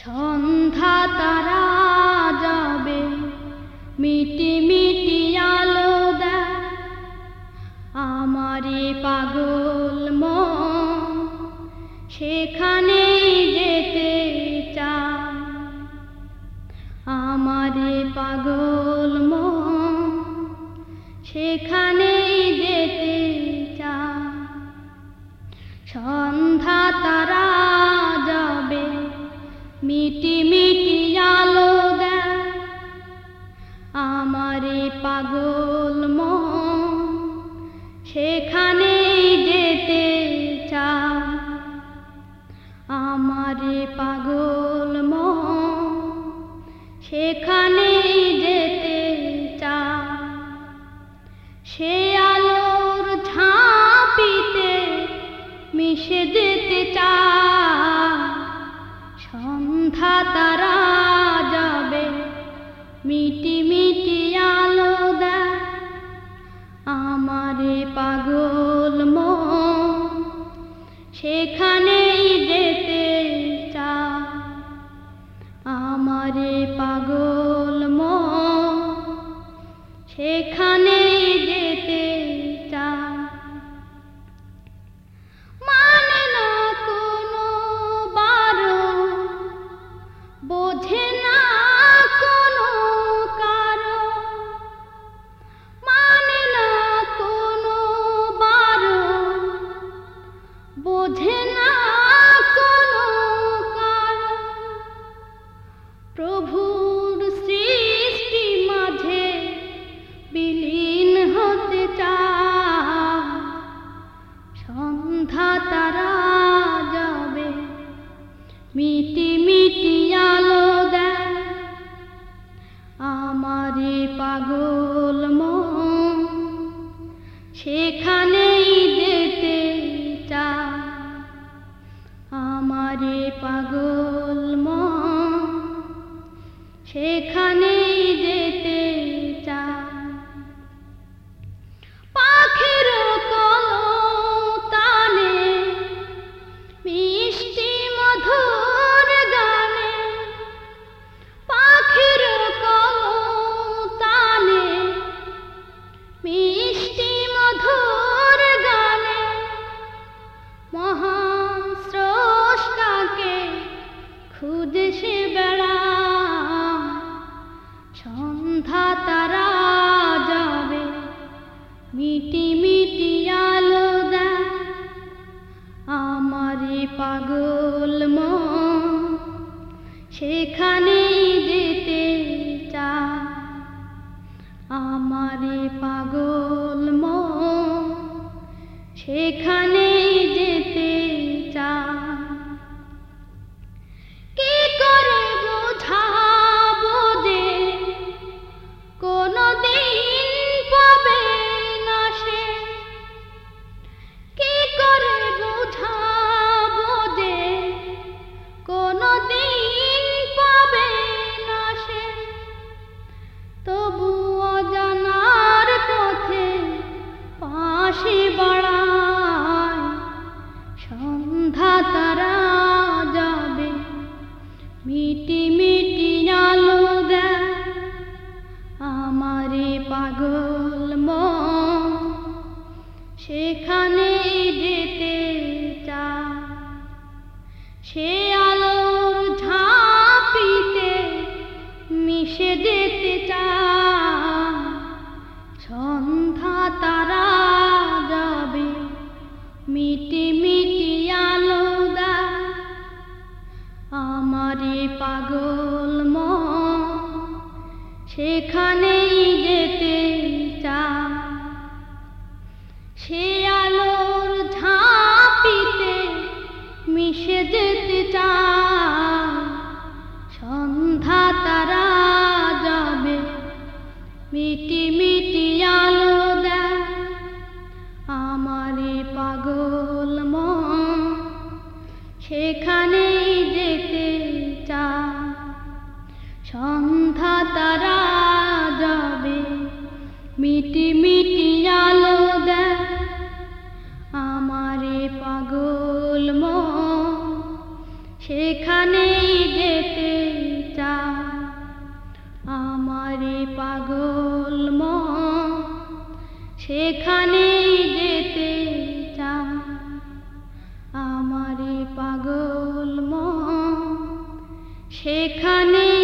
সন্ধ্যা তারা যাবে, মিটি মিটি আলো দেয় আমারে পাগল মন। সেখানেই যেতে চায় আমারে পাগল মন। মিটি মিটি আলো দেয়। পাগল মন, সেখানেই যেতে চায়। আমারে পাগল মন, সেখানেই যেতে চায়। সে আলোর ঝাঁপিতে মিশে যেতে চায়। সন্ধ্যা তারা যাবে। মিটি মিটি আলো দেয় আমারে পাগল মন। সেখানেই যেতে চা আমারে পাগল মন। সেখানেই যেতে প্রভুর সৃষ্টি মাঝে বিলীন হতে চায় আমারে পাগল মা সেখানেই মিটি মিটি আলোদা আমারে পাগল মা সেখানেই সেখানেই যেতে চায়। সে আলোর ঝাঁপিতে মিশে যেতে চায়। সন্ধ্যা তারা যাবে, মিটি মিটি আলো দেয়। আমারে পাগল মন, সেখানেই যেতে মিটি মিটি আলো দেয় আমারে পাগল মন। সেখানেই যেতে চায়। সন্ধ্যা তারা যাবে, মিটি মিটি আলো দেয় আমারে পাগল মন। সেখানে আমারে পাগল ম সেখানে যেতে চা আমারে পাগল ম সেখানে